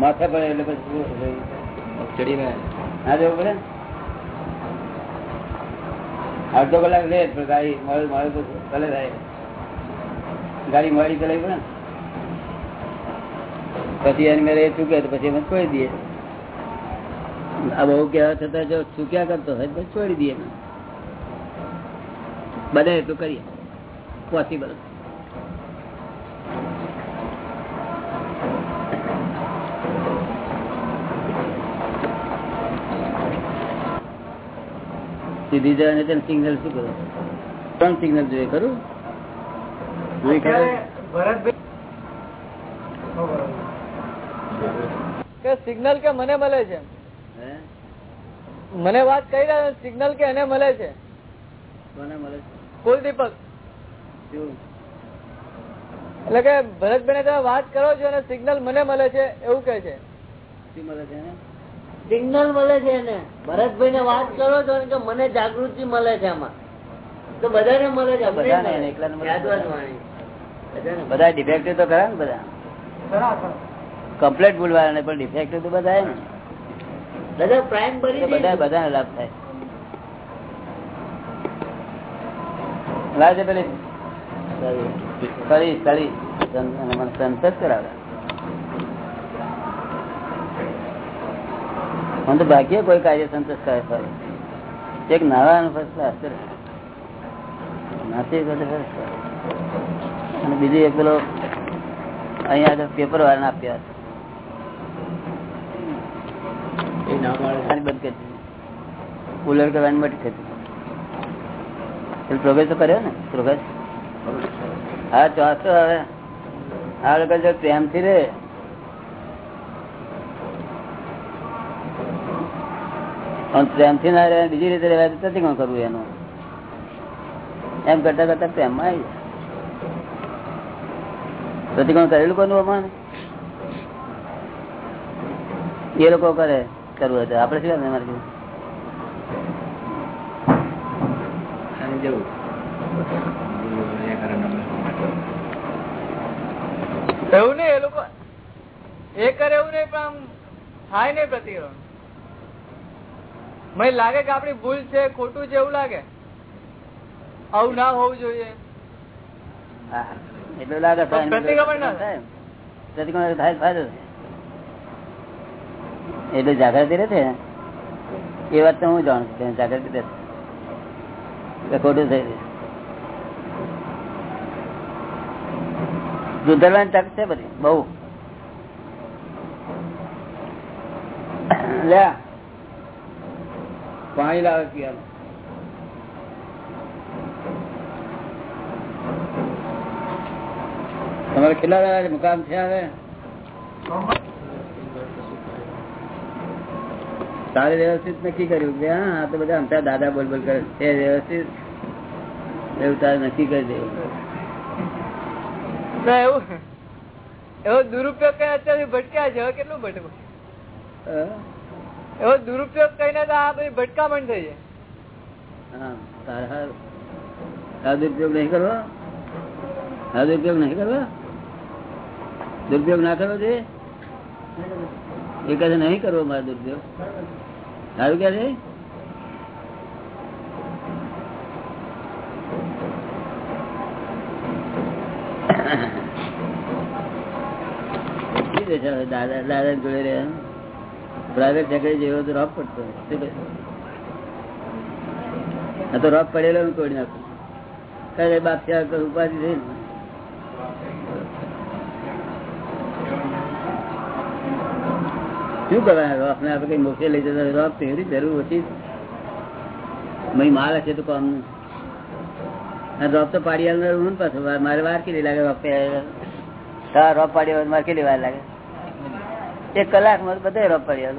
માથે પડે એટલે પછી ચડીને. ના જવું પડે? અડધો કલાક લે પણ ગાડી મળે મળે તો ભલે થાય. ગાડી મળી ચલાવી પડે. પછી એની મેરે ચૂકે તો પછી અમે છોડી દઈએ. આ બહુ કહેવા છતાં જો ચૂક્યા કરતો હોય તો છોડી દઈએ. બને એટલું કરીએ. પોસિબલ સીધી જવાને તેને સિગ્નલ શું કરો? ત્રણ સિગ્નલ જોઈએ ખરું? કે સિગ્નલ કે મને મળે છે? મને વાત કહી રહ્યા સિગ્નલ કે એને મળે છે? કુલદીપક. શું? એટલે કે ભરતભાઈ તમે વાત કરો છો અને સિગ્નલ મને મળે છે એવું કે છે. શું મળે છે? સિગ્નલ મળે છે એને. ભરતભાઈ ને વાત કરો છો કે મને જાગૃતિ મળે છે આમાં. તો બધાને મળે છે. બધા ડિફેક્ટિવ તો ખરા ને બધા? કમ્પ્લેટ ભૂલવાના ને પણ ડિફેક્ટિવ તો બધા ને. બધા પ્રાઇમ ભરી બધા બધાને લાભ થાય. લાગે પેલી. સળી સળી સં- અને મને સંત જ કરાવે. મને તો ભાગ્ય કોઈ કાર્ય સંતોષ કરે ફરે એક ફર્સ્ટ ક્લાસ કરે બધે class. અને બીજું એક પેલો અહીંયા પેપર વાળા. આપ્યા બંધ કરી. કુલર કરવાની થતી એટલે પ્રોગ્રેસ તો કર્યો ને? પ્રોગ્રેસ હા ચોથો હવે. આ લોકો જો પ્રેમથી રે. પ્રેમથી ના રહે બીજી રીતે રહેવાય તો નથી કોણ કરવું એનું? એમ કરતા કરતા પ્રેમમાં આવી જાય. પ્રતિકોણ કરેલું કોનું અપમાન? એ લોકો કરે કરવું હતું આપડે શું કામ અમારે એવું નઈ એ લોકો એ કરે એવું નહીં પણ આમ થાય નહીં પ્રતિક્રમણ. મને લાગે કે આપણી ભૂલ છે ખોટું છે એવું લાગે? આવું ના હોવું જોઈએ. એટલું લાગે. એટલે જાગૃતિ રહે છે એ વાત તો હું જાણું છું જાગૃતિ રહે ખોટું થઈ સુધારવાની તક છે બધી બહુ. લે પાણી લાવે પીવાનું તમારે કેટલા દાડા મુકામ છે હવે? તારે વ્યવસ્થિત નક્કી કર્યું કે હા આ તો બધા અમતા દાદા બોલ બોલ કરે. એ વ્યવસ્થિત એવું તારે નક્કી કરી દેવું. એવું એવો દુરુપયોગ કઈ અત્યારથી ભટક્યા છે. કેટલું ભટકું? એવો દુરુપયોગ કરીને તો આ બધી ભટકામણ થઈ જાય. હા દુરુપયોગ નહીં કરવો? આ દુરુપયોગ નહીં કરવો? દુરુપયોગ ના કરવો છે એ કહે નહીં કરવો મારે દુરુપયોગ. સારું કે છે? દાદા દાદા જોડે રહે પ્રાઇવેટ સેક્રેટરી જેવો તો રફ પડતો. આ તો રફ પડેલો હું તોડી નાખું. કઈ બાપ ત્યાં ઉપાધિ થઈ શું કરવાના? રફ ને આપડે કઈ મોક્ષે લઈ જતા રફ પહેરી જરૂર ઓછી મહી માલ હશે તો કામ રફ તો પાડી હું પાછું. મારે વાર કેટલી લાગે રફ? રોપ પાડી મારે કેટલી વાર લાગે? એક કલાકમાં બધે રોપ આવ્યું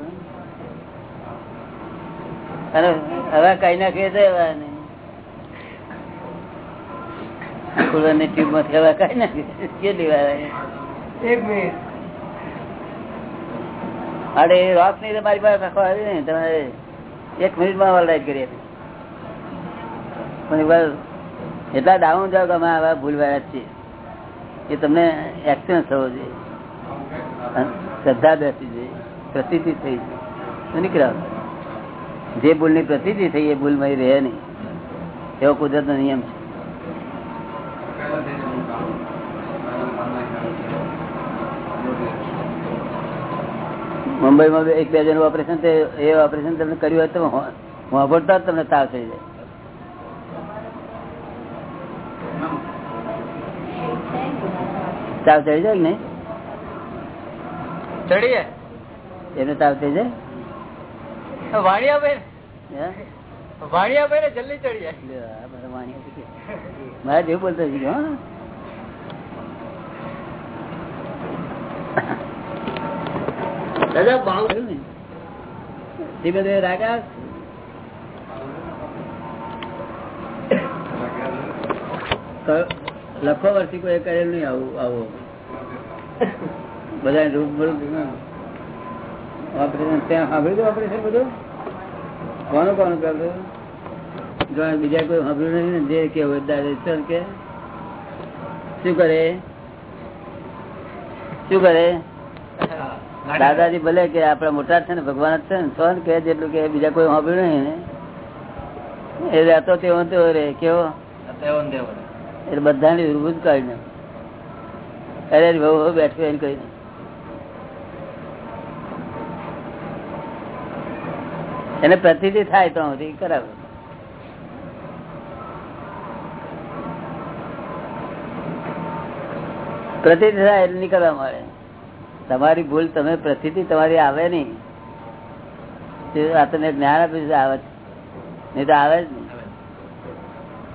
અને હવે કઈ નાખીએ તો એવા નહીં. ટ્યુબમાં હવે કઈ નાખીએ કેટલી વાર એક મિનિટ. અરે એ રોક નહીં તો મારી પાસે રાખવા આવી ને તમારે એક મિનિટમાં વલરાઈટ કરી હતી પણ એટલા ડાઉન જાવ કે અમે આવા ભૂલવાયા છીએ. એ તમને એક્સિડન્ટ થવો જોઈએ. શ્રદ્ધા બેસી જાય પ્રસિદ્ધિ થઈ જાય નીકળ્યા જે ભૂલની પ્રસિદ્ધિ થઈ, એ ભૂલમાં રહે નહીં. એવો કુદરતનો નિયમ છે. મુંબઈમાં એક બે જણનું ઓપરેશન એ ઓપરેશન તમને કર્યું હોય તો વાપરતા તમને તાવ થઈ જાય. તાવ થઈ જાય કે નહીં ચડીએ એનો તાવ થઈ જાય વાણિયા બેન હે? વાણિયા બેન જલ્દી ચડી જાય લે, આ બધા વાણિયા શીખે. મારે જેવું બોલતો શીખ્યો, હો. દાદા ભાવ થયું ને? ધીમે ધીમે રાજા ક- લખો વર્ષથી કોઈ કરેલું નહીં આવું આવું બધા રૂપ ઓપરેશન ત્યાં સાંભળ્યું ઓપરેશન બધું? કોનું કોનું કર્યું જો બીજા કોઈ સાંભળ્યું નથી ને જે કેવું દાદા કે. શું કરે? શું કરે? દાદાજી ભલે કે આપડા મોટા છે ને ભગવાન જ છે ને સોન કે જેટલું કે બીજા કોઈ સાંભળ્યું નહીં ને. એ રહેતો તેવો તેવો રે કેવો? એટલે બધાને વિરુદ્ધ કાઢી નાખે. અરે બહુ બેઠું બેઠો એને કહી એને પ્રતિથી થાય તો સુધી કરાવે. પ્રતિથી થાય એટલે નીકળવા મળે. તમારી ભૂલ તમે પ્રતિથી તમારી આવે નહીં. આ જ્ઞાન આપ્યું આવે. નહીં તો આવે જ નહીં.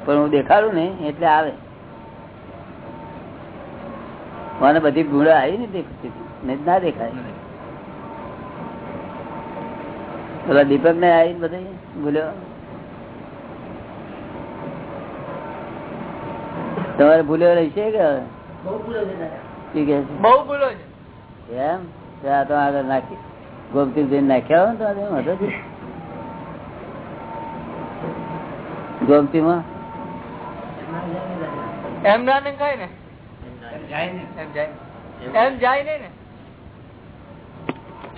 પણ હું દેખાડું ને એટલે આવે. મને બધી ભૂળ આવી ને નહીં ના દેખાય. પેલા દીપક ને આવી બધી ભૂલ્યો તમારે ભૂલ્યો રહેશે કે હવે? શું કે છે? બહુ ભૂલો છે. એમ? તો તો આગળ નાખી. ગોમતી જઈને નાખ્યા હોય તો એમ હતો જ. ગોમતીમાં? એમ ના ને ખાય ને? એમ જાય એમ જાય નહીં ને.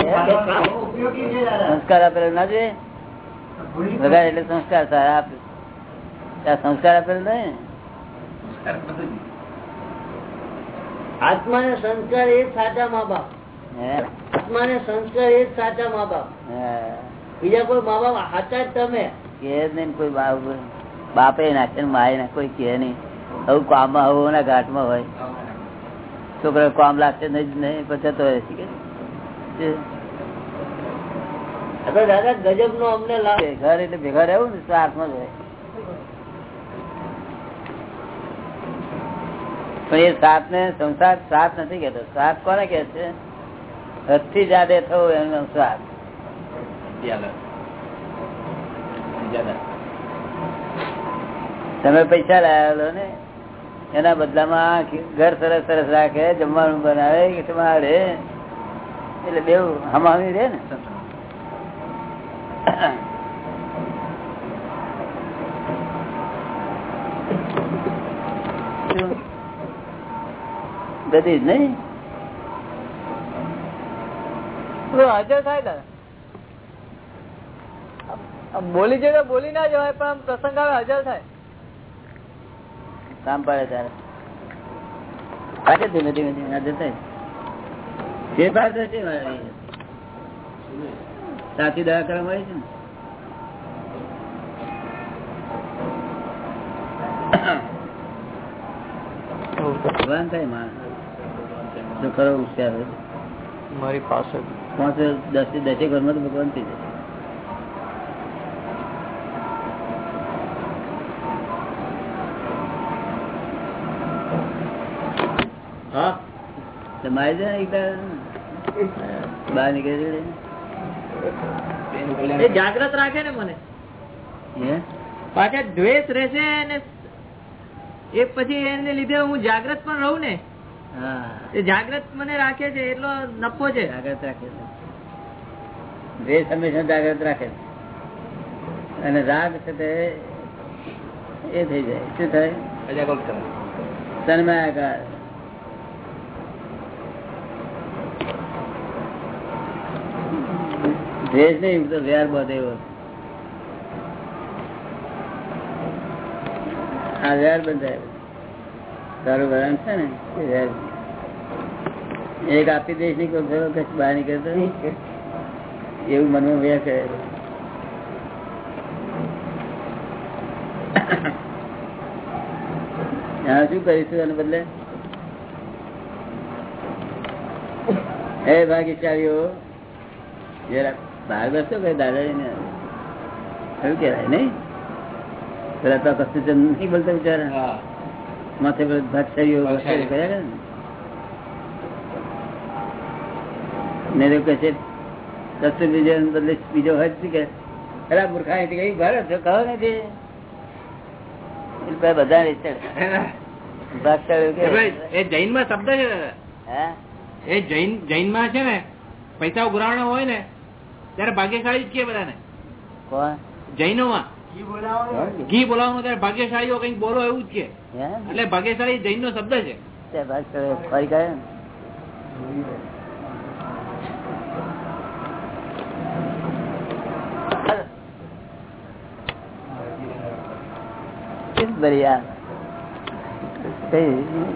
સંસ્કાર આપેલો ના જોઈએ? વગાડ એટલે સંસ્કાર સારા આપે. ત્યાં સંસ્કાર આપેલો ને આત્મા ને સંસ્કાર એ સાચા મા બાપ. આત્મા ને સંસ્કાર એ સાચા મા બાપ. બીજા કોઈ મા બાપ સાચા જ તમે? કે નઈ કોઈ બાપ બાપે નાખે ને માએ ના કોઈ કે નહીં. આવું કામમાં આવું ના ઘાટમાં હોય. છોકરા કામ લાગશે નહીં પછી તો હોય દાદા ગજબ નો અમને લાભ. ઘર એટલે ભેગા રહેવું ને હાથમાં જ હોય પણ એ સાત ને સંસાર સાત નથી કેતો સાત કોને કે છે? હદથી જાદે થવું એનો સાત. તમે પૈસા લાવેલો ને એના બદલામાં ઘર સરસ સરસ રાખે જમવાનું બનાવે તમારે એટલે બેવું હમાવી રે ને. નહીં? હાજર થાય દાદા આમ બોલી જગ્યા બોલી ના જવાય પણ આમ પ્રસંગ આવે હાજર થાય. કામ પડે ત્યારે આજે ધીમે ધીમે ધીમે હાજર થાય. જે પાસે મારે. સાચી દવા કરવા મળી છે ને ભગવાન થાય માણસ જો ખરો હોશિયાર હોય મારી પાસે પાંચ દસથી દસેક વર્ષમાં તો ભગવાન થઈ જાય હા તો મારી જાય ને એકદમ બહાર નીકળી એ જાગ્રત રાખે ને મને. પાછા દ્વેષ રહેશે અને એ પછી એને લીધે હું જાગ્રત પણ રહું ને. એ જાગ્રત મને રાખે છે એટલો નફો છે. જાગ્રત રાખે છે. દ્વેષ હંમેશા જાગ્રત રાખે છે. અને રાગ છે તે એ થઈ જાય. શું થાય? તન્માયાકાર. દ્વેષ નહીં, તો વ્યાર બધે એવો. આ વ્યાર બંધાય તારું વરણ છે ને, એ વ્યાર. એક આપી દઈશ નહીં, કોઈ ખરો કશું બહાર નીકળતો એવું મનમાં વ્યાર કરે હા, શું કરીશું એને બદલે? હે ભાગ્યશાળીઓ જરા બહાર બેસતો કઈ દાદાજી ને એવું કેવાય નઈ પેલા તો કશું નહીં બોલતા બિચારા? માથે ભાગશાળીઓ ભાગશાળી. ને? ને કહે છે કશું બીજો બદલે બીજો હોય કે અરે મૂર્ખા કઈ ભરે છો? કહો નથી બધા એ જૈનમાં શબ્દ છે એ જૈન જૈનમાં છે ને પૈસા ઉઘરાણો હોય ને ત્યારે ભાગ્યશાળી જ કે બધાને? જૈનો માં ઘી બોલાવવાનું ત્યારે ભાગ્યશાળીઓ કંઈક બોલો એવું જ કે. એટલે ભાગ્યશાળી જૈન નો? શબ્દ છે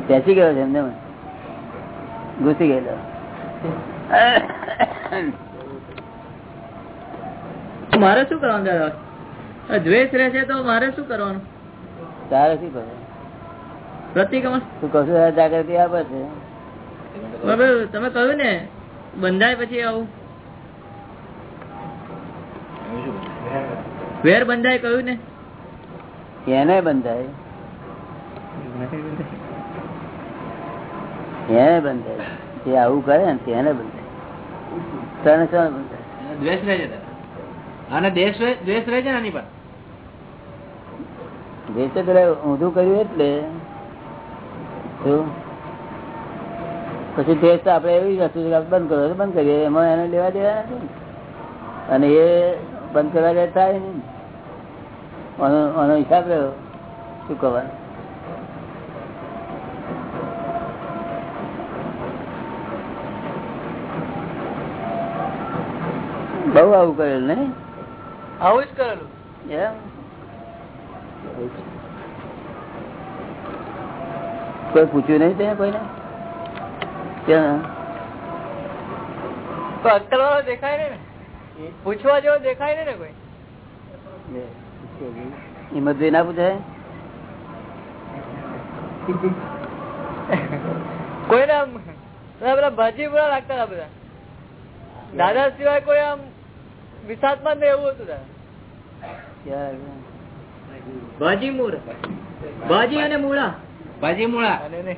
બેસી ગયો છે એમને? ઘૂસી ગયેલો. મારે શું કરવાનું દાદા? દ્વેષ રહે છે તો મારે શું કરવાનું? તારે શું કરવાનું? પ્રતિક્રમણ? તું કહું જાગૃતિ આપે છે? તમે કહ્યું ને બંધાય પછી આવું. વેર બંધાય કહ્યું ને? એને બંધાય. એને બંધાય. જે આવું કરે ને તેને બંધાય. ત્રણ શું બંધાય? દ્વેષ રહે છે. અને દેશ દ્વેષ રહે છે આની પર ઊંધું કર્યું એટલે? પછી આપડે એવી વસ્તુ બંધ કરો બંધ કરીએ. એમાં એને લેવા દેવા નથી અને એ બંધ કરવા જાય થાય નહીં. આનો હિસાબ રહ્યો. શું કહેવાનું બહુ આવું કરેલું નહીં. આવું જ કરેલું. કોઈ પૂછ્યું નહીં ત્યાં કોઈને? ક્યાં તો અક્કલ વાળો દેખાય ને? પૂછવા જેવો દેખાય ને કોઈ? હિંમતભાઈ ના પૂછાય? આમ પેલા ભાજી પૂરા લાગતા બધા. દાદા સિવાય કોઈ આમ વિસાદમાં ને એવું હતું દાદા? ભાજી મૂળ. ભાજી અને મૂળા. ભાજી મૂળા. અને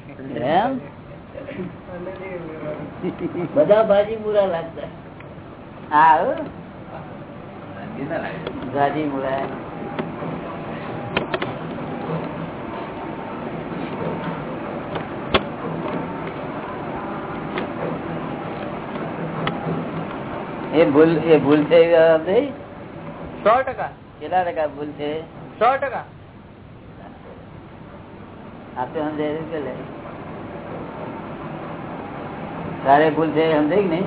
બધા ભાજી મુરા લાગતા. હા ભાજી મુળા એ ભૂલ એ ભૂલ નહીં? સો ટકા. કેટલા ટકા ભૂલ છે સો ટકા આપે સમજાય કે લે? તારે ભૂલ છે સમજાય કે નહીં?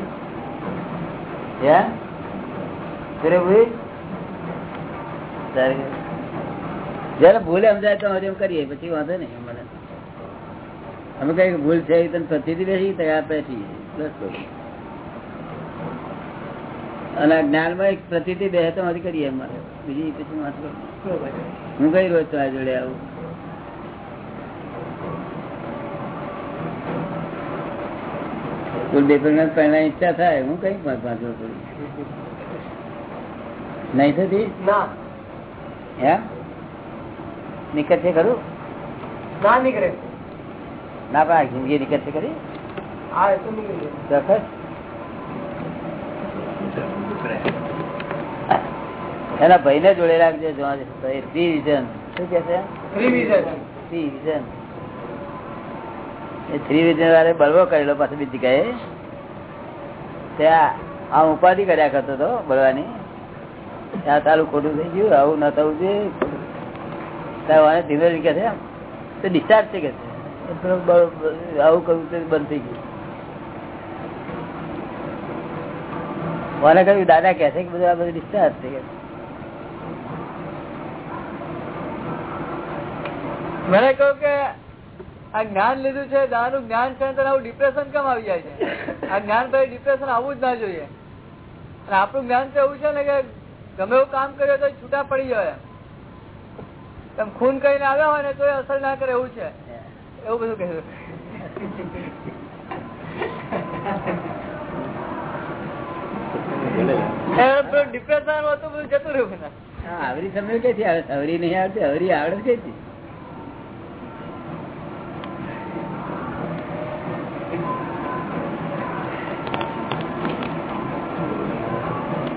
તારે ભૂલ? જયારે ભૂલે સમજાય તો હજુ કરીએ પછી વાંધો નહીં અમારે અમે કઈ કે ભૂલ છે તને પ્રતિથી બેસી તૈયાર બસ બોલો. અને જ્ઞાનમાં એક પ્રતિ બે તો મારી કરીએ અમારે બીજી પછી હું કઈ રોજ તો આ જોડે આવું? કુલ બે પહેલા ઈચ્છા થાય. હું કઈ પાછો છું નહીં થતી? ના. એમ નિકટ છે ખરું? ના નીકળે. ના પણ જિંદગી નિકટ છે ખરી? હા એ તો નીકળી. ચોક્કસ? એના ભાઈ ને જોડે રાખજે રિવિઝન શું કે છે? રિવિઝન રિવિઝન એ થ્રી વાળે બળવો કરેલો પાછો બીજી કહે ત્યાં આ ઉપાધિ કર્યા કરતો હતો બળવાની. ત્યાં તારું ખોટું થઈ ગયું આવું ન થવું જોઈએ. ધીમે કે છે તો ડિસ્ચાર્જ છે કે છે. આવું કરવું બંધ થઈ ગયું. મને કહ્યું દાદા કે છે કે બધું આ બધું ડિસ્ચાર્જ થઈ ગયું. મને કહ્યું કે આ જ્ઞાન લીધું છે દાદાનું જ્ઞાન છે તને આવું ડિપ્રેશન કેમ આવી જાય છે? આ જ્ઞાન પછી ડિપ્રેશન આવવું જ ના જોઈએ. અને આપણું જ્ઞાન તો એવું છે ને કે ગમે એવું કામ કર્યું તો છૂટા પડી જાય તમે ખૂન કરીને આવ્યા હોય ને તો અસર ના કરે એવું છે. એવું બધું કહ્યું ડિપ્રેશન હતું બધું જતું રહ્યું ને. હા, આવરી સમય કઈથી આવે? હવરી નહીં આવતી હવરી આવડે કઈથી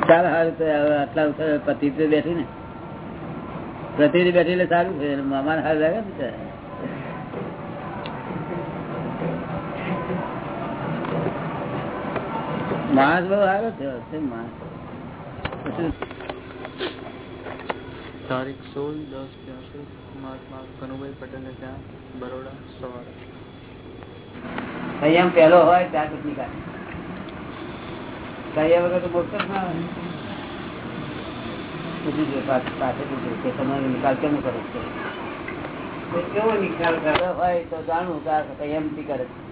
ચાલ સારું તો હવે આટલા ઉઠે પતિ તો બેઠી ને. પ્રતિથી બેઠી એટલે સારું છે મામા સારું લાગે ને માણસ બહુ સારો થયો છે તારીખ સોળ દસ બ્યાસી મહાત્મા કનુભાઈ પટેલને ત્યાં બરોડા સવારે. સંયમ પેલો હોય ત્યાં સુધી કાઢે. સંયમ વગર તો મોક્ષ જ ના હોય. પૂછી જો પાસે પૂછ્યું કે તમારો નિકાલ કેમ કરો છો? તો કેવો નિકાલ કર્યો હોય તો જાણવું સંયમથી કરે છે.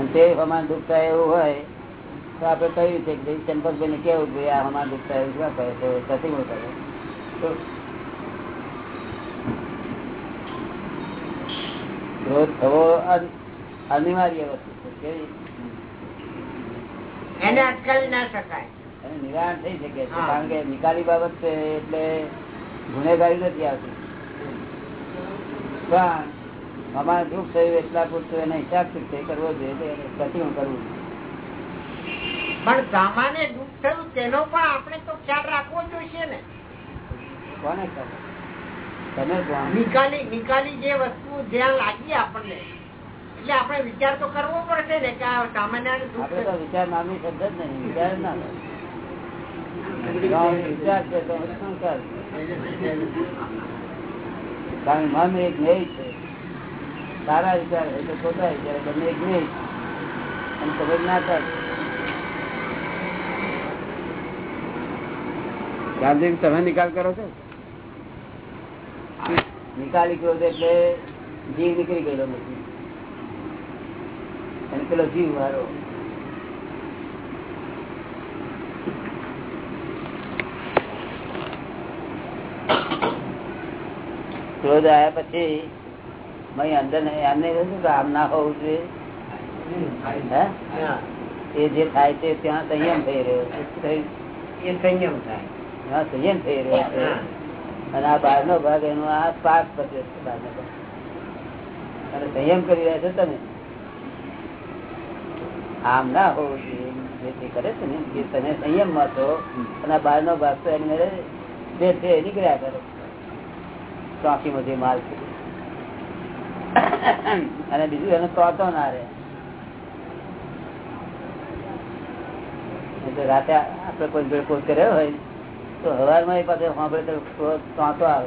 અને તે હમણાં દુખતા એવું હોય તો આપણે કહ્યું છે કે ચંપકભાઈ ને કેવું કે આ હમણાં દુખતા એવું શું કહે તો પ્રતિમો કરે તો ક્રોધ થવો અનિવાર્ય વસ્તુ છે. કેવી? એને અટકાવી ના શકાય. નિવારણ થઈ શકે છે. કારણ કે નિકાલી બાબત છે એટલે ગુનેગારી નથી આવતી. પણ અમારે દુઃખ થયું એટલા પૂરતું એને હિસાબ છે કરવો જોઈએ પ્રતિમો કરવું પણ સામાન્ય દુઃખ થયું તેનો પણ આપણે તો ખ્યાલ રાખવો જોઈએ ને. કોને નિકાલી નિકાલી જે વસ્તુ જ્યાં લાગી આપણને. એટલે આપણે વિચાર તો કરવો પડશે ને કે આ સામાન્ય વિચાર નામની શબ્દ જ નહીં વિચાર ના વિચાર છે તો સંસ્કાર. કારણ મન એક નહીં છે. સારા વિચાર એટલે ખોટા વિચાર બંને એક નહીં. અને ખબર ના થાય. ગાંધી તમે નિકાલ કરો છો? નિકાલી ક્રોધ એટલે જીવ નીકળી ગયેલો નથી. અને પેલો જીવ મારો ક્રોધ આવ્યા પછી અંદર એમને કહ્યું કે આમ ના હોવું જોઈએ? એ જે થાય છે ત્યાં સંયમ થઈ રહ્યો છે. એ સંયમ થાય. સંયમ થઈ રહ્યો છે. અને આ બહાર નો ભાગ એનો આ પાક છે ભાગ. અને સંયમ કરી રહ્યા છો તમે? આમ ના હોવું જોઈએ. જે કરે છે ને કે તમે સંયમમાં છો અને આ બહાર નો ભાગ તો એની મેળે જે નીકળ્યા કરો. ચોકી માંથી માલ છે. અને બીજું એનો તોતો ના રે રાતે આપડે કોઈ ભેળકોટ કર્યો હોય તો હવારમાં એ પાસે સાંભળે તો તોતો આવે.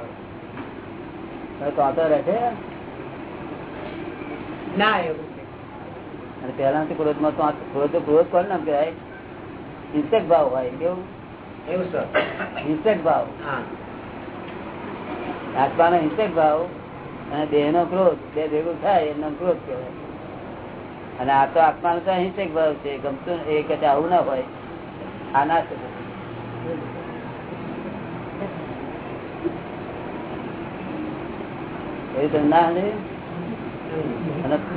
તોતો રહે છે? ના એવું. અને પહેલા ક્રોધમાં તો ક્રોધ ક્રોધ કોણ નામ કહેવાય? હિંસક ભાવ હોય કેવું? એવું સર. હિંસક ભાવ. હા. આત્માનો હિંસક ભાવ. અને દેહ નો ક્રોધ બે ભેગું થાય એનો ક્રોધ કહેવાય. અને આ તો આત્માનો તો અહિંસક ભાવ છે ગમતું એ કે આવું ના હોય આ ના શકે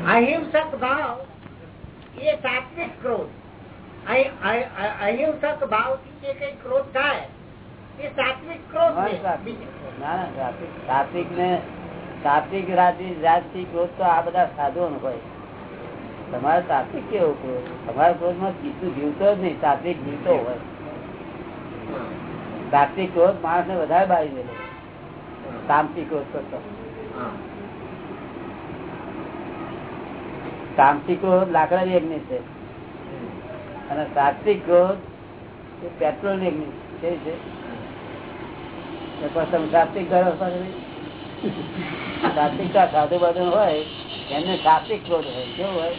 અહિંસક ભાવ એ સાત્વિક ક્રોધ. અહિ- અહિ- અહિ- અહિંસક ભાવથી જે કઈ ક્રોધ થાય એ સાત્વિક ક્રોધ સાત્વિક. ના ના સાત્વિક જાતિ ને ક્રોધ તો આ બધા સાધુઓ હોય. તમારે તાત્વિક કેવો ક્રોધ? તમારા ક્રોધમાં કીધું જીવતો જ નહીં, તાત્વિક જીવતો હોય. તાત્વિક ક્રોધ માણસ ને વધારે બાળી દે તામસિક ક્રોધ કરતો. તામસિક ક્રોધ લાકડા યજ્ઞ છે. અને સાત્વિક ક્રોધ એ પેટ્રોલ યજ્ઞ છે છે. તો પછી સાત્વિકતા સાધુ બાધુ હોય એમને સાત્વિક ક્રોધ હોય કેવું હોય?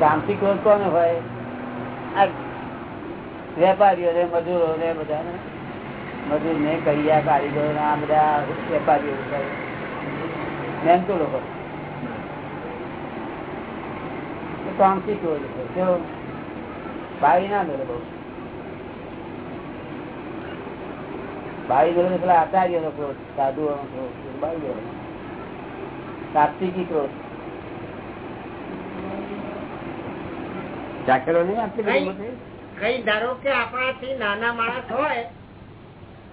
તામસિક ક્રોધ કોને હોય? આ વેપારીઓ ને મજૂરો ને બધા મજૂર ને કરિયા કારીગરો ને આ બધા વેપારીઓ મહેનતુ લોકો. તામસિક ક્રોધ હોય કેવો? બાળી ના દે બહુ બાળી મેળે પેલા આચાર્ય નો ક્રોધ સાધુઓ નો ક્રોધ બાળી મેળે સાત્વિકી ક્રોધ. નહીં કઈ ધારો કે આપણાથી નાના માણસ હોય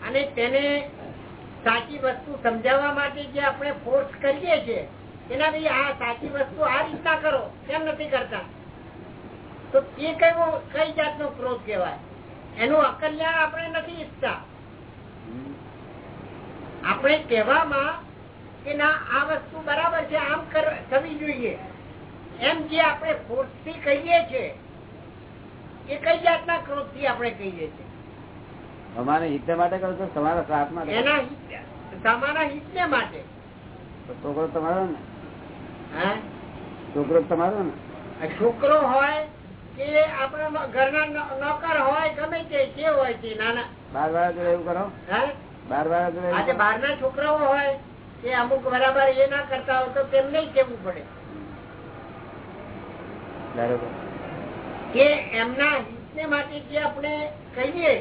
અને તેને સાચી વસ્તુ સમજાવવા માટે જે આપણે ફોર્સ કરીએ છીએ એના ભાઈ આ સાચી વસ્તુ આ રીતના કરો કેમ નથી કરતા. તો એ કઈ કઈ જાતનો ક્રોધ કહેવાય? એનું અકલ્યાણ આપણે નથી ઈચ્છતા. આપણે કહેવામાં કે ના આ વસ્તુ બરાબર છે આમ થવી જોઈએ. એમ જે આપણે ફોર્સથી કહીએ છીએ એ કઈ જાતના ક્રોધથી આપણે કહીએ છીએ? અમારે હિત માટે કરો છો તમારા સાથ માટે એના હિત- તમારા માટે. છોકરો તમારો ને? હા? છોકરો તમારો ને? છોકરો હોય કે આપણા ઘરના નો- નોકર હોય ગમે તે હોય છે નાના. બાર બાર એવું કરો? હા? બાર વાર આજે કરો? બહારના છોકરાઓ હોય એ અમુક બરાબર એ ના કરતા હોય તો તેમને કેવું પડે. બરોબર. કે એમના હિતને માટે જે આપણે કહીએ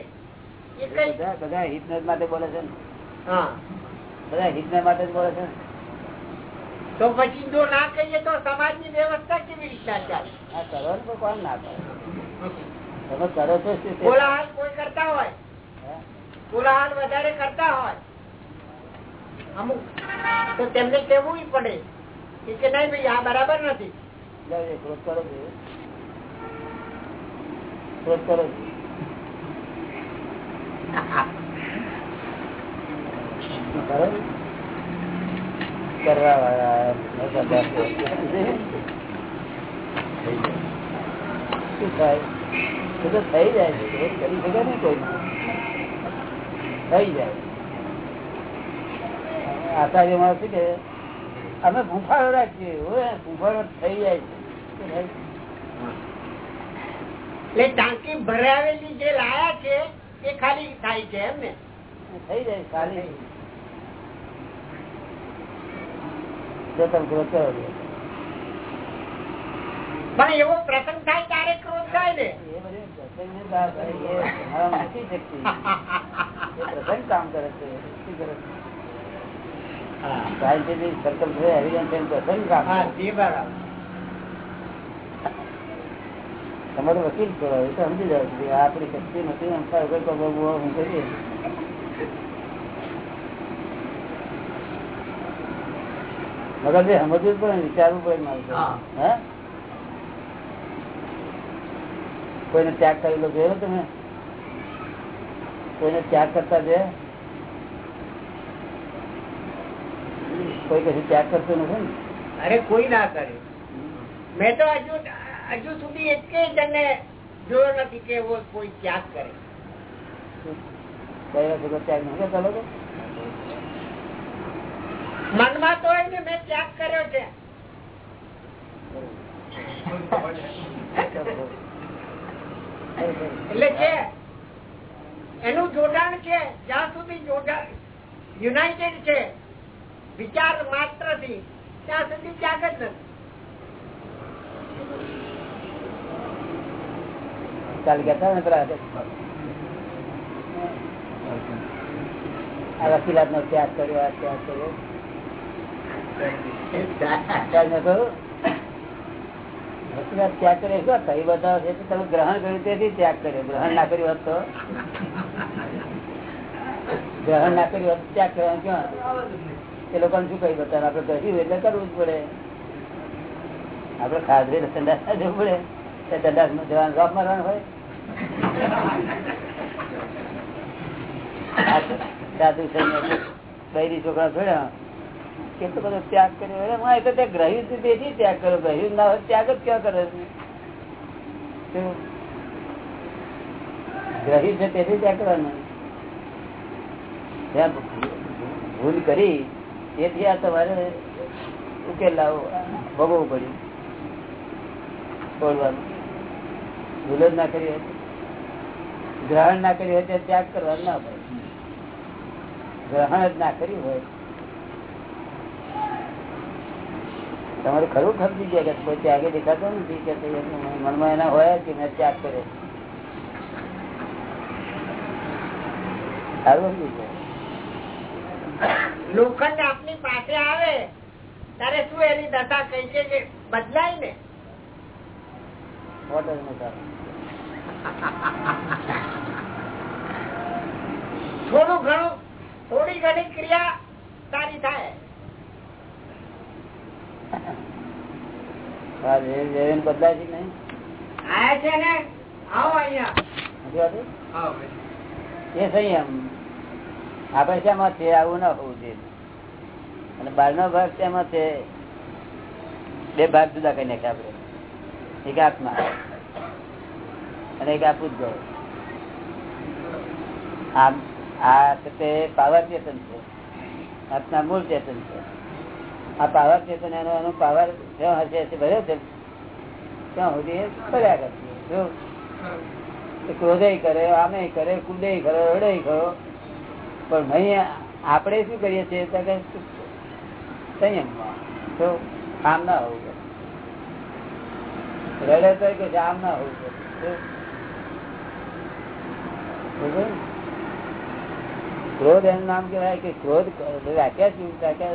એ કઈ બધા બધા માટે બોલે છે હા. બધા હિત માટે જ બોલે છે તો પછી જો ના કહીએ તો સમાજની વ્યવસ્થા કેવી રીતના ચાલે? આ કરો ને તો કોણ ના કરે? તમે કરો છો કોઈ કરતા હોય કોલાહલ વધારે કરતા હોય. અમુક તો તેમને કેવું પડે. કે નહીં ભાઈ, આ બરાબર નથી? કરવા વાળા થઈ જાય છે. કરી શકે ને કોઈ? થઈ જાય. આચાર્યમાં શું કે અમે ગુંફાળો રાખીએ. હોય થઈ જાય. એટલે ટાંકી ભરાવેલી જે લાયા છે એ ખાલી થાય છે એમ ને? થઈ જાય ખાલી. પણ એવો પ્રસંગ થાય ત્યારે ક્રોધ થાય ને? તમારો વકીલ કરો એ તો સમજી જાવ કે આ આપણી શક્તિ નથી બહુ હું કરીએ? મગર જે સમજવું પડે વિચારવું પડે મારું હા. હે કોઈને ત્યાગ કરેલો જોયેલો તમે? કોઈને ત્યાગ કરતા છે કોઈ કશું ત્યાગ કરતો નથી અરે કોઈ ના કરે. મેં તો હજુ હજુ સુધી એક જણને જોયો નથી કે એવો કોઈ ત્યાગ કરે. મનમાં તો મેં ત્યાગ કર્યો છે. એટલે છે એનું જોડાણ છે જ્યાં સુધી જોડાણ યુનાઇટેડ છે વિચાર માત્રથી ત્યાં સુધી ત્યાગ જ નથી. ચાલ ગયા હતા ને પેલા આ વકીલાત નો ત્યાગ કર્યો આ ત્યાગ કર્યો. ત્યાગ કર્યો શું થઈ બતાવો છે તમે ગ્રહણ કર્યું તેથી ત્યાગ કર્યો ગ્રહણ ના કર્યું હોત તો? ગ્રહણ ના કર્યું હોત ત્યાગ કરવાનું ક્યાં એ લોકોને શું કહી બતાવે આપડે કહ્યું એટલે કરવું જ પડે. આપડે ખાધરે સંદાસ ના જવું પડે. તે સંદાસમાં જવાનું, રોપ મારવાનું હોય? સાધુ બૈરી છોકરા છોડ્યા કેટલો બધો ત્યાગ કર્યો હું તો તે ગ્રહ્યું તેથી ત્યાગ કર્યો. ગ્રહ્યું ના હોય ત્યાગ જ ક્યાં કરે છે? ગ્રહ્યું છે તેથી ત્યાગ કરવાનો. ભૂલ કરી, તેથી આ તમારે ઉકેલ લાવો. ભોગવવું પડ્યું. છોડવાનું. ભૂલ જ ના કરી હતી. ગ્રહણ ના કર્યું હોય ત્યાં ત્યાગ કરવાનું ના પડે. ગ્રહણ જ ના કર્યું હોય તમારું ખરું જાય કે કોઈ ત્યાગે દેખાતો નથી કે મનમાં એના હોય કે મેં ત્યાગ કરે? સારું સમજી આપની પાસે આવે ત્યારે શું એની દશા કઈ છે કે બદલાય ને? થોડું ઘણું થોડી ઘણી ક્રિયા સારી થાય આ જે- જેવીને બદલાય છે કે નહીં? આયા છે ને આવો અહીંયા. એ સંયમ આપણે શેમાં છે? આવું ના હોવું જોઈએ. અને બહારનો ભાગ શેમાં છે? બે ભાગ જુદા કરી નાખ્યા આપણે. એક આત્મા. અને એક આપું જ ગયો આમ આ તે પાવર ચેતન છે. આત્મા મૂળ ચેતન છે. આ પાવર ચેતન એનો એનો પાવર જ્યાં હશે હશે ભર્યો છે. ત્યાં સુધી એ કર્યા કરશે ક્રોધે કરે આમે કરે કુદે કરો રડે કરો. પણ ભાઈ આપણે શું કરીએ છીએ? સંયમમાં. તો આમ ના હોવું રડે તો કે આમ ના હોવું? ક્રોધ એનું નામ કહેવાય કે ક્રોધ શું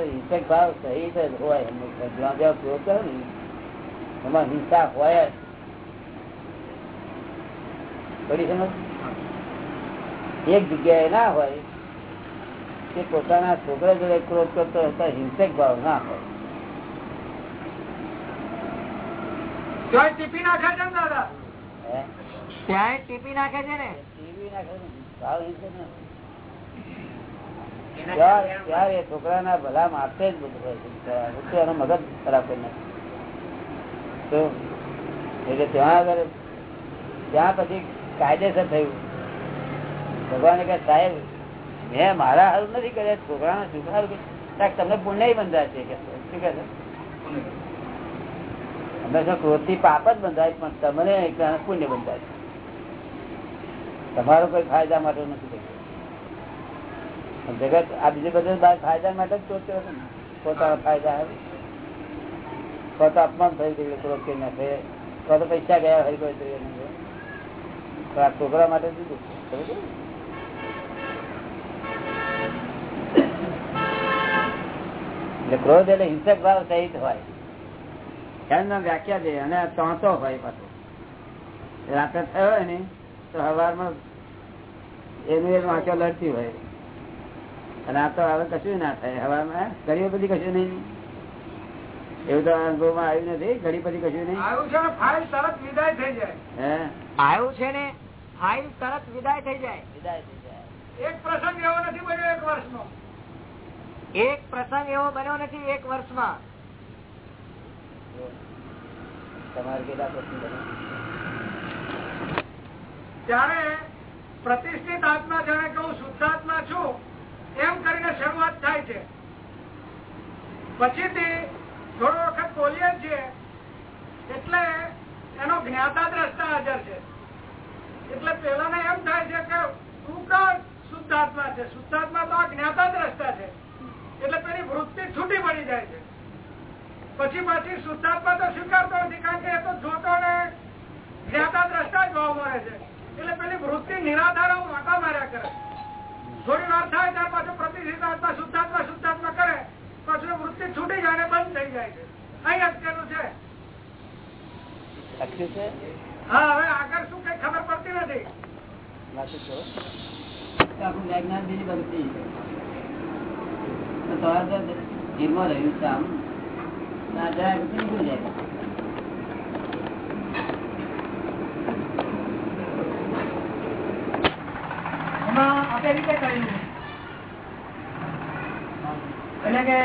હિંસક ભાવ સહિત જ હોય. હંમેશા. જ્યાં જ્યાં ક્રોધ કરો ને એમાં હિંસા હોય જ. પડી સમજ એક જગ્યાએ ના હોય કે પોતાના છોકરા જોડે ક્રોધ કરતો હતા હિંસક ભાવ ના હોય. ટીપી નાખે છે દાદા? ટીપી નાખે છે ને? નાખે ભાવ હિંસક ના એ છોકરાના ભલા માટે જ બધું એનો મગજ ખરાબ કરી નાખે. તો એટલે ત્યાં આગળ ત્યાં પછી કાયદેસર થયું. ભગવાને કહે સાહેબ મેં મારા હારું નથી કર્યા. છોકરાના શું સારું કર્યું?" તમને પુણ્ય બંધાય છે કે શું? કહે હંમેશા ક્રોધથી પાપ જ બંધાય પણ તમને એક પુણ્ય બંધાય છે. તમારો કોઈ ફાયદા માટે નથી જગત આ બીજું બધું ફાયદા માટે જ છે ને. પોતાના ફાયદા પોતા અપમાન થઈ ગયું કરી નાખે તો પૈસા ગયા હોય, કોઈ આ છોકરા માટે છે. એટલે ક્રોધ એટલે હિંસક ભાવ સહિત હોય. એમના વ્યાખ્યા છે અને ત્રણસો હોય પાછો. રાત્રે થયો હોય ને, તો સવારમાં એનું એ વાંચો લડતી હોય. અને આ તો હવે કશું ના થાય. હવામાં ઘડી પછી કશું નહીં. એવું તો અનુભવમાં આવ્યું નથી. ઘડી પછી કશું નહીં. આવ્યું છે ને ફાઇલ તરત વિદાય થઈ જાય. આવ્યું છે ને ફાઇલ તરત વિદાય થઈ જાય. વિદાય થઈ જાય. એક પ્રસંગ એવો નથી બન્યો એક વર્ષનો. એક પ્રસંગ એવો બન્યો નથી એક વર્ષમાં. તમારે કેટલા પ્રશ્ન બને? ત્યારે પ્રતિષ્ઠિત આત્મા જાણે કે હું શુદ્ધાત્મા છું. એમ કરીને શરૂઆત થાય છે. પછીથી થોડો વખત બોલીએ છીએ, એટલે એનો જ્ઞાતા દ્રષ્ટા હાજર છે. એટલે પેલાને એમ થાય છે કે તું શુદ્ધાત્મા છે. શુદ્ધાત્મા તો આ જ્ઞાતા દ્રષ્ટા છે. એટલે પેલી વૃત્તિ છૂટી પડી જાય છે. પછી પાછી શુદ્ધાત્મા તો સ્વીકારતો નથી, કારણ કે એ તો જોતો ને જ્ઞાતા દ્રષ્ટા જ ભાવ મળે છે. એટલે પેલી વૃત્તિ નિરાધારા વાંકા માર્યા કરે. થોડી વાર થાય ત્યાર પાછું પ્રતિષ્ઠિત આત્મા શુદ્ધાત્મા શુદ્ધાત્મા કરે પાછું વૃત્તિ છૂટી જાય બંધ થઈ જાય છે. અહીં અટકેલું છે. હા હવે આગળ શું કઈ ખબર પડતી નથી. લખ્યું છે બીજી બધું તો તમારે ધીમો રહ્યું છે આમ. ના જાય નીકળી જાય. રીતે કહ્યું એટલે કે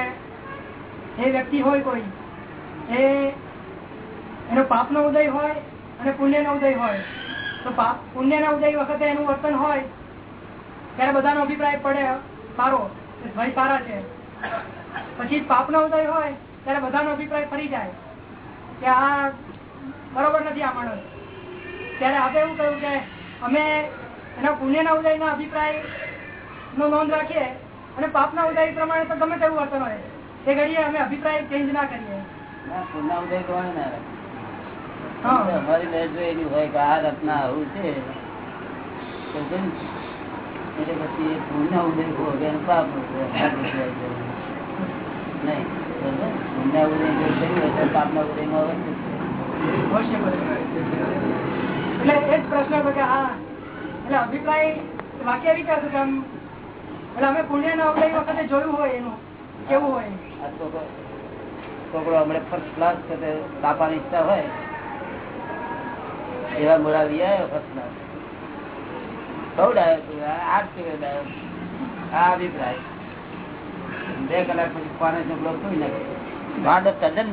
એ વ્યક્તિ હોય કોઈ, એ એનો પાપ નો ઉદય હોય અને પુણ્ય નો ઉદય હોય. તો પાપ પુણ્ય ના ઉદય વખતે એનું વર્તન હોય, ત્યારે બધાનો અભિપ્રાય પડે સારો ભાઈ સારા છે. પછી પાપ નો ઉદય હોય, ત્યારે બધાનો અભિપ્રાય ફરી જાય, કે આ બરોબર નથી આ માણસ. ત્યારે આપણે એવું કહ્યું કે, અમે એના પુણ્યના ઉદયના અભિપ્રાય નો નોંધ રાખીએ અને પાપના ઉદય પ્રમાણે તો ગમે તેવું વર્તન હોય તે ઘડીએ અમે અભિપ્રાય ચેન્જ ના કરીએ ના, ઉદય કોણ ના રાખે? અમારી નજર એવી હોય કે આ રત્ના આવું છે તો છે ને? એટલે પછી પુણ્ય ઉદય હોય પાપ. નહીં બરોબર? પુણ્ય ઉદય જો કર્યું હોય તો પાપના ઉદયમાં. એટલે એ જ પ્રશ્ન હતો કે આ એટલે અભિપ્રાય વાક્ય વિચાર કરતું કે આમ, એટલે અમે પુણ્યના ઉદય વખતે જોયું હોય એનું, કેવું હોય છોકરો હમણાં ફર્સ્ટ ક્લાસ છે બાપાની ઈચ્છા હોય, એવા મોડા આવ્યો ફર્સ્ટ ક્લાસ બહુ ડાયો આઠ સિવાય ડાયો આ અભિપ્રાય. બે કલાક પછી પાને છોકરો સુઈ નાખે ભાંડ તદ્દન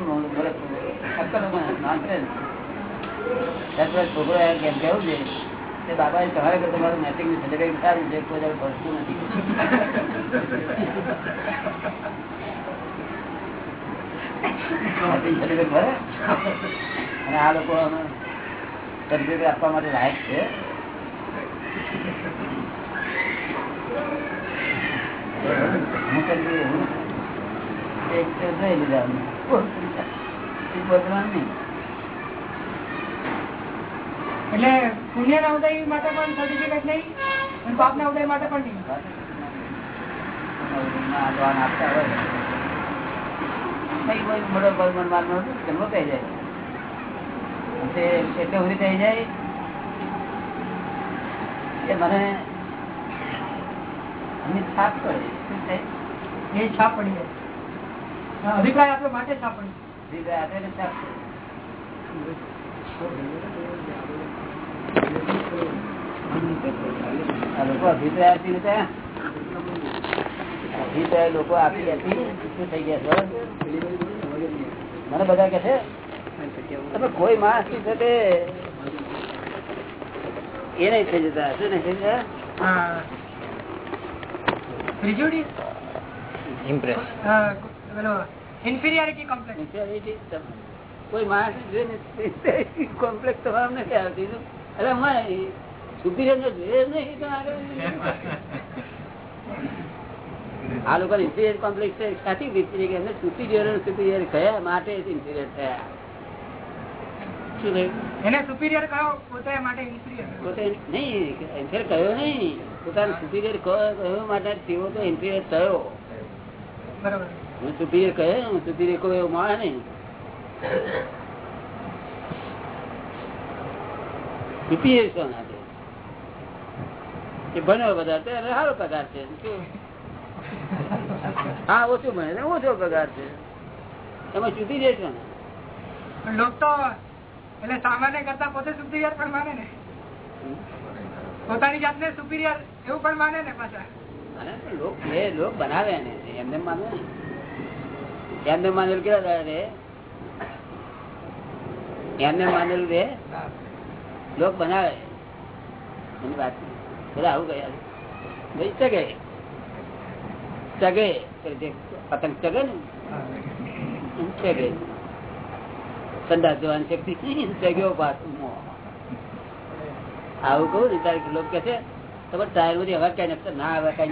અક્કલ ત્યાર છોકરો કેમ કેવું છે તે બાબા તમારે કરતા તમારું મેટ્રિકની સર્ટિફિકેટ સારું છે, કોઈ જયારે ભરતું નથી. સર્ટિફિકેટ અને આ લોકો સર્ટિફિકેટ આપવા માટે લાયક છે. હું હું એક લીધા વર્તમાન નહીં. એટલે પુણ્યના ઉદય માટે પણ સર્ટિફિકેટ નહીં અને પાપના ઉદય માટે પણ નહીં. અભિપ્રાય આપ્યો માટે છાપ પડે. અભિપ્રાય આપ્યો છાપ પડી દીકરા આપે ને છાપ પડે. આ લોકો અભિપ્રાય આપી નતા અભિપ્રાય લોકો આપી આપી શું થઈ ગયા સર મને બધા કે છે? તમે કોઈ માણસની સાથે એ નહીં થઈ જતા શું નહીં થઈ જતા પ્રિજુડિસ ઇમ્પ્રેસ પેલો ઇન્ફિરિયારિટી કોમ્પ્લેક્સ Sincerity તમે કોઈ માણસ જોઈને કોમ્પ્લેક્સ તમારે નથી આવતી અરે આગળ. આ લોકો ઇન્ફિરિયર કોમ્પ્લેક્સ રીતે કે એમને સુપીરિયર સુપીરિયર કયા માટે ઇન્ફિરિયર થયા? એને સુપિરિયર કહો પોતે માટે ઇન્ફિરિયર પોતે નહીં ઇન્ફિરિયર કયો નહીં? પોતાનું સુપીરિયર કયો માટે તેવો તો ઇન્ફિરિયર થયો. બરોબર. હું સુપીરિયર કહે હું સુપીરિયર માણે નહીં. સુપીરિયર શું ના એ ભણ્યો પગાર છે સારો પગાર છે. હા ઓછું ભણે ઓછો પગાર છે. એમાં સુપીરિયર શું? પણ લોક તો એટલે સામાન્ય કરતા પોતે સુપિરિયર પણ માને ને. પોતાની જાતને સુપિરિયર એવું પણ માને ને પાછા. અને લોક એ લોક બનાવે ને એમને માને એમને માનેલું કેવા રે એમને માનેલું રે? લોક બનાવે. એની વાત બધા આવું ગયા. ભાઈ ચગે? ચગે? પતંગ ચગે ને? ચગે. સંદાસ જવાની શક્તિ ચગ્યો પાછું આવું કહું ને, તારે લોક કે છે, તમારે ટાયર બધી હવા કઈ નાખતા ના, હવે કઈ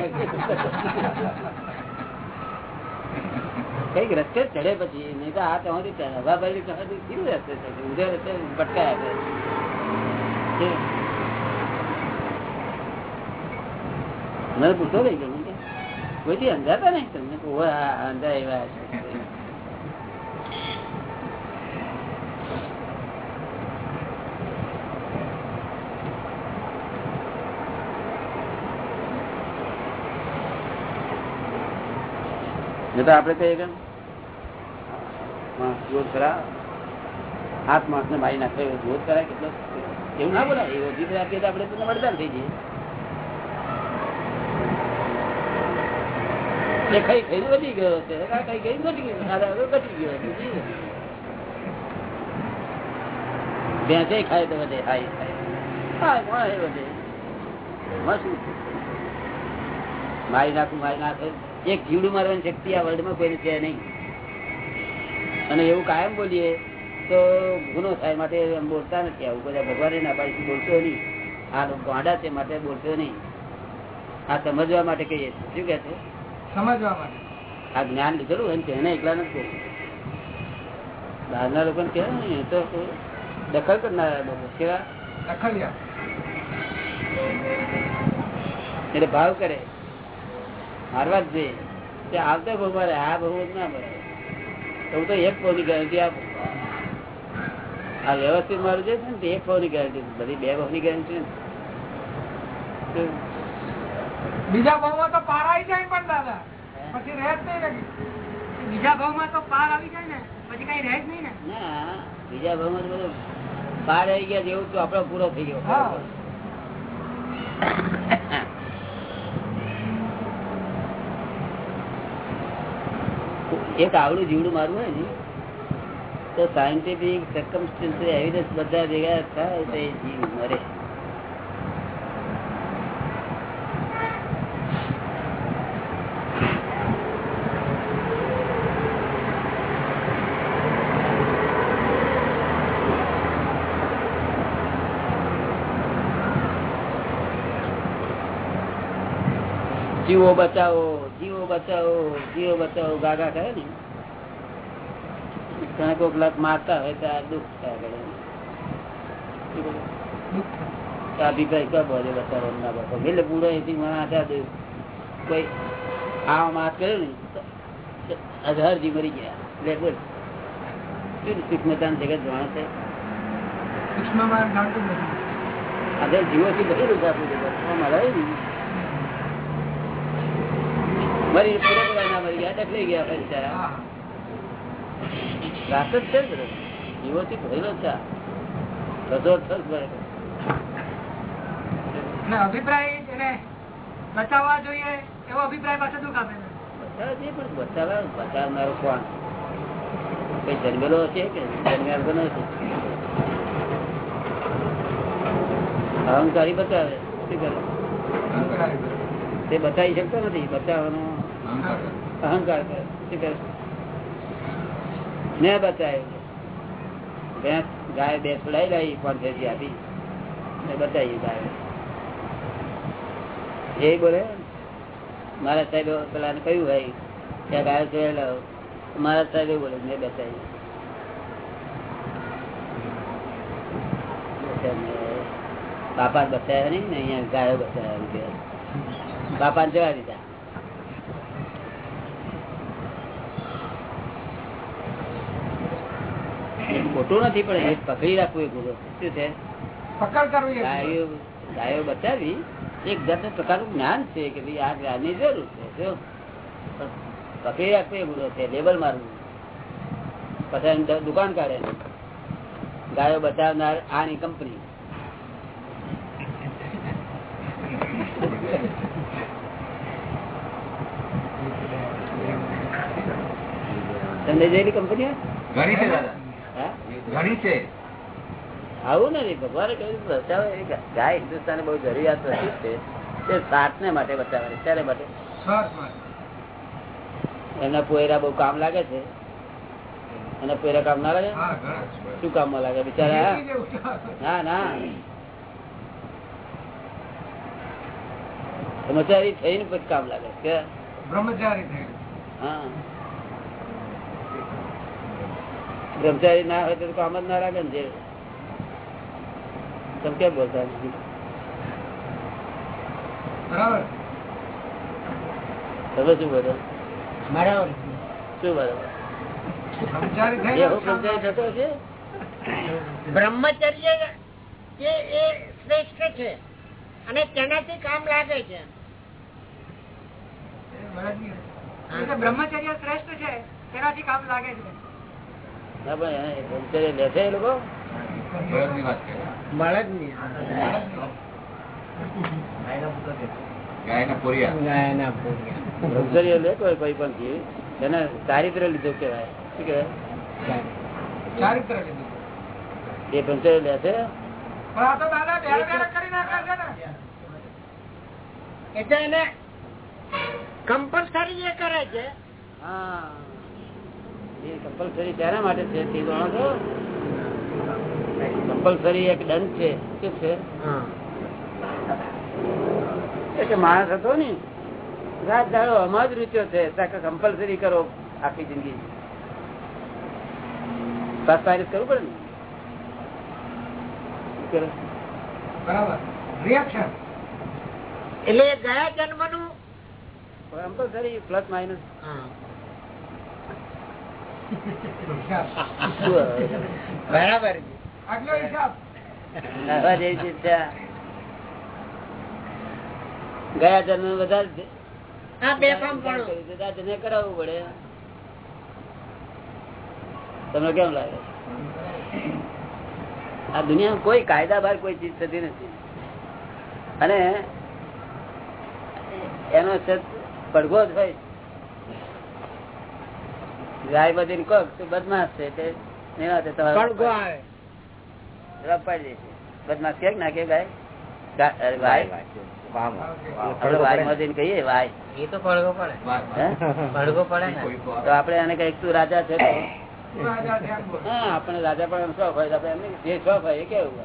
કંઈક રસ્તે ચડે પછી. નહીં તો આ તમારી હવા તમારી કેવું રસ્તે ચડે ઉધે રસ્તે ભટકાયા છે. મને પૂછો લઈ ગયો મને કે, કોઈથી અંજાતા નહીં તમને અંધા એવા. તો આપડે કહીએ કે હાથ માણસ ને મારી નાખે એવો કરાય કેટલો એવું ના બોલાય, એવો જીત રાખીએ તો આપડે તમને વડદાન થઈ જઈએ. એ મારી મારી નાખે. એક જીવડું મારવાની શક્તિ આ વર્લ્ડમાં કોઈ છે નહીં. અને એવું કાયમ બોલીએ. તો ગુનો થાય માટે બોલતા નથી આવું બધા ભગવાને ના પાડી બોલશો નહીં. આ ગાંડા છે માટે બોલશો નહીં. આ સમજવા માટે કહીએ. શું કે છે? સમજવા માટે. આ જ્ઞાન લીધેલું હોય તેને એકલા નથી બહારના લોકો ને કહેવાય ને તો દખલ કરનારા લોકો કેવા? દખલિયા. એટલે ભાવ કરે. મારવા જ જોઈએ. તે આવતો બહુ આ ભગવત ના ભરે તો હું તો એક ભાવની ગેરંટી આપું. આ વ્યવસ્થિત મારું છે ને તે એક ભાવની ગેરંટી બધી બે ભાવની ગેરંટી છે બીજા ભાવમાં તો પાર આવી જાય પણ દાદા. પછી રહે જ નહીં બીજા ભાવમાં તો પાર આવી જાય ને પછી કઈ રહે જ નહીં ને. ના બીજા ભાવમાં તો બધું પાર આવી ગયા જેવું તો આપડો પૂરો થઈ ગયો. એક આવડું જીવડું મારવું હોય ને તો સાયન્ટિફિક સર્કમસ્ટન્સ એવિડન્સ બધા ભેગા થાય તો એ જીવ મરે. જીવો બચાવો જીવો બચાવો જીવો બચાવો, ગાગા કરે ને. ત્યાં કોઈક મારતા હોય તો આ દુઃખ થયા કરે અભિપ્રાય ક્યાં બોલે બચાવો ના એટલે પૂરો એથી મને આશા દે. કોઈ આ માસ કર્યો ને તો મરી ગયા. એટલે બોલ. શું સૂક્ષ્મતા જગત જાણે છે? સૂક્ષ્મમાં જાણતું નથી આજે જીવોથી છે આપણું જગત. મરી પૂરેપૂરા ના મરી ગયા ટકલી ગયા પછી રાત જ છે ને બધો. ભરેલો છે. અભિપ્રાય એને જોઈએ એવો અભિપ્રાય પાસે દુઃખ આપે છે? પણ બચાવવા બચાવનારો કોણ? કઈ જન્મેલો છે કે અહંકારી બચાવે. શું કરે? તે બચાવી શકતો નથી બતાવવાનો અહંકાર કરે. શું કરે? મેં બચાવ્યું ભેંસ ગાય બે છોડાઈ લાવી પાંચેથી આપી ને બચાવી ગાય એ બોલે, મારા સાહેબ પેલા કહ્યું ભાઈ કે ગાયો છોડાઈ લાવો મારા સાહેબ બોલે, મેં બચાવી બાપા બચાવ્યા નહીં ને, અહીંયા ગાયો બચાવ્યા બાપા ને જવા દીધા. ખોટું નથી પણ એ પકડી રાખવું એ ગુનો શું છે? પકડ કરવી ગાયો ગાયો બચાવી એક જાતનું પ્રકારનું જ્ઞાન છે કે ભાઈ આ જ્ઞાનની જરૂર છે જો. પકડી રાખવું એ ગુનો છે લેબલ મારવું. પછી દુકાન કાઢે. ગાયો બચાવનાર આની કંપની. તમને જેલી કંપની ઘણી છે દાદા. ઘણી છે. આવું નથી. ભગવાને કહ્યું બચાવે. ગાય હિન્દુસ્તાન બહુ જરૂરિયાત નથી છે. તે સાતને માટે બચાવવાની ત્યારે માટે? એમના પોયરા બહુ કામ લાગે છે. એના પોયરા કામ ના લાગે? શું કામમાં લાગે? બિચારા. ના ના. કર્મચારી થઈને પછી કામ લાગે કે? બ્રહ્મચારી થયેલું હા. બ્રહ્મચારી ના હોય તો કામ જ ના રાખે ને તમે કેમ બોલતા તમે શું બોલો? બરાબર. શું બરાબર બ્રહ્મચર્ય એ શ્રેષ્ઠ છે અને તેનાથી કામ લાગે છે. બ્રહ્મચર્ય શ્રેષ્ઠ છે. તેનાથી કામ લાગે છે. ચારિત્ર લીધું કેવાય શું કેવાય ચારિત્ર લીધું. એ બ્રહ્મચર્ય લે છે? પણ આ તો દાદા બેર બેર કરી નાખે છે ને. એટલે એને કમ્પલસરી એ કરે છે. હા. કમ્પલસરી તેના માટે છે તે જાણો છો કમ્પલસરી એક દંડ છે. શું છે? એટલે માણસ હતો ને રાત દાડો આમાં જ રૂચ્યો છે કમ્પલસરી કરો આખી જિંદગી. પાસ પારિસ કરવું પડે ને? બરાબર. રિએક્શન એટલે ગયા જન્મનું કમ્પલસરી પ્લસ માઇનસ બરાબર. ગયા જન્મ વધારે છે. આ બે કામ પણ કર્યું છે, તો આ જન્મે કરાવવું પડે. તમને કેમ લાગે? આ દુનિયામાં કોઈ કાયદા બહાર કોઈ ચીજ થતી નથી. અને એનો સત પડઘો જ હોય. ગાય બધી કોક તો બદમાશ છે તે નિરાંતે તમારે પડઘો આવે જવાબ પાડી દેશે બદમાશ કે ના ગાય ગા- અરે વાય આપણે વાયમાં જઈને કહીએ વાય એ તો પડઘો પડે. હે? પડઘો પડે ને. કોઈ કો- તો આપણે એને કંઈક તું રાજા છે આપણે રાજા પણ શોખ હોય તો એમને જે શોખ હોય એ કેવું?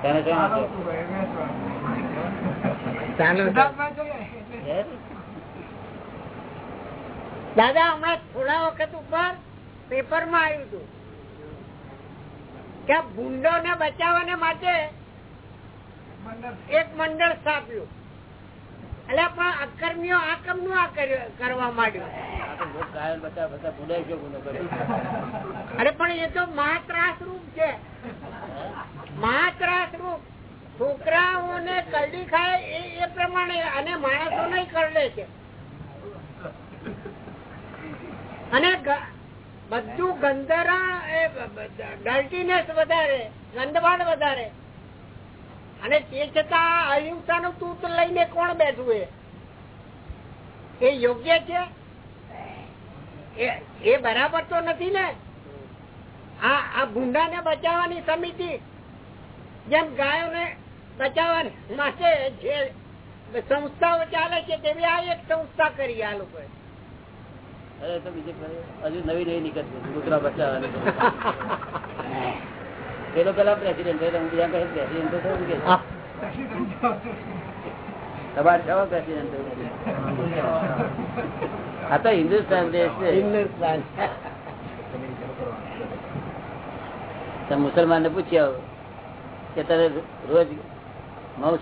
તને શું ચાલો શોખ? તું ભાઈ, વેચવા. ચાલુ સિદ્ધાર્થમાં જોઈએ એટલે હે? દાદા, હમણાં થોડા વખત ઉપર પેપરમાં આવ્યું હતું કે ભૂંડો ને બચાવવાને માટે એક મંડળ સ્થાપ્યું. એટલે પણ અકર્મીઓ આ કમનું આ કરવા માંડ્યું. અરે પણ એ તો મહાત્રાસ રૂપ છે. મહાત્રાસ રૂપ છોકરાઓને કરડી ખાય એ પ્રમાણે અને માણસો નહીં કરડે છે. અને બધું ગંદરા ડર્ટીનેસ વધારે ગંદવાડ વધારે. અને તે છતાં અહિંસા નું તૂત લઈને કોણ બેઠું એ? યોગ્ય છે? એ- બરાબર તો નથી ને? આ આ ભૂંડાને બચાવવાની સમિતિ, જેમ ગાયો ને બચાવવા માટે જે સંસ્થાઓ ચાલે છે, તેવી આ એક સંસ્થા કરી આ લોકોએ. અરે તો બીજે હજુ નવી નવી નીકળશે. કૂતરા બચાવવાની. પેલો પેલા પ્રેસિડેન્ટ હું બીજા કઈ પ્રેસિડેન્ટ તો થયું કે તમારે કેવો પ્રેસિડેન્ટ આ તો હિન્દુસ્તાન દેશ છે. તમે મુસલમાન ને પૂછ્યા કે તને રોજ માઉસ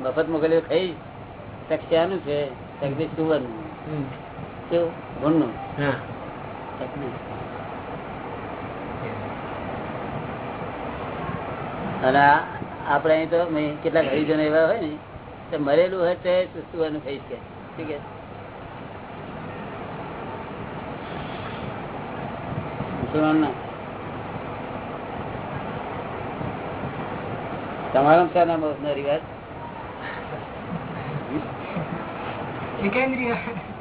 મફત મોકલી ખાઈ શક્યાનું છે? જગદીશ સુવર્ણ કેવું ગુણનું અને આપણે અહીં તો કેટલાક હરિજનો એવા હોય ને તો મરેલું હોય તે સુવાનું ખાઈશ શકે ઠીક છે? તમારો ના. તમારા શાના મોક્ષનો રિવાજ? એકેન્દ્રિય પેલા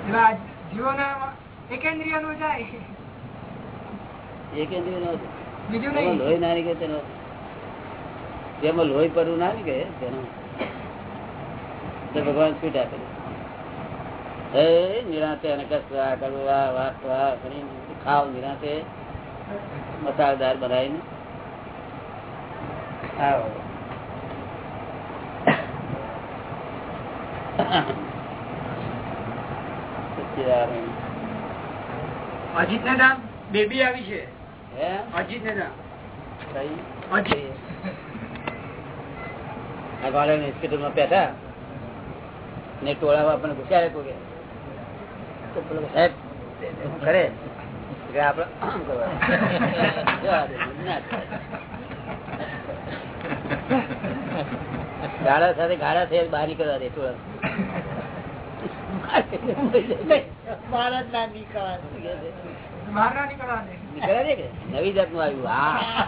જીવોના એકેન્દ્રિયનું જાય. એક નો બીજું નહીં. લોહી ના નીકળે તેનો જેમાં લોહી પરવું ના નીકળે તેનો ભગવાન સ્પીડ આપે એ નિરાંતે અને કસવા કરવા વાસવા ખાવ નિરાંતે મસાલેદાર બનાવીને આવો સચ્ચિદાનંદ. અજીત ને નામ બેબી આવી છે. અજીત ને નામ અજીત. આ ગાળાની હોસ્પિટલમાં બેઠા? ને ટોળામાં આપણને ઘુસાડે કોઈ તો સાહેબ કરે? કે આમ કરવાનું. જવા દે, ના થાય. ગાળા સાથે ગાળા થઈ બહાર નીકળવા દે ટોળા ભારત જાત ના નવી આવ્યું હા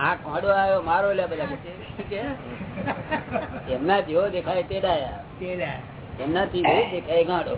આ કોડો આવ્યો મારો લે બધા. એમના જેવો દેખાય તેડાયા. એમના એમનાથી દેખાય ગાંડો.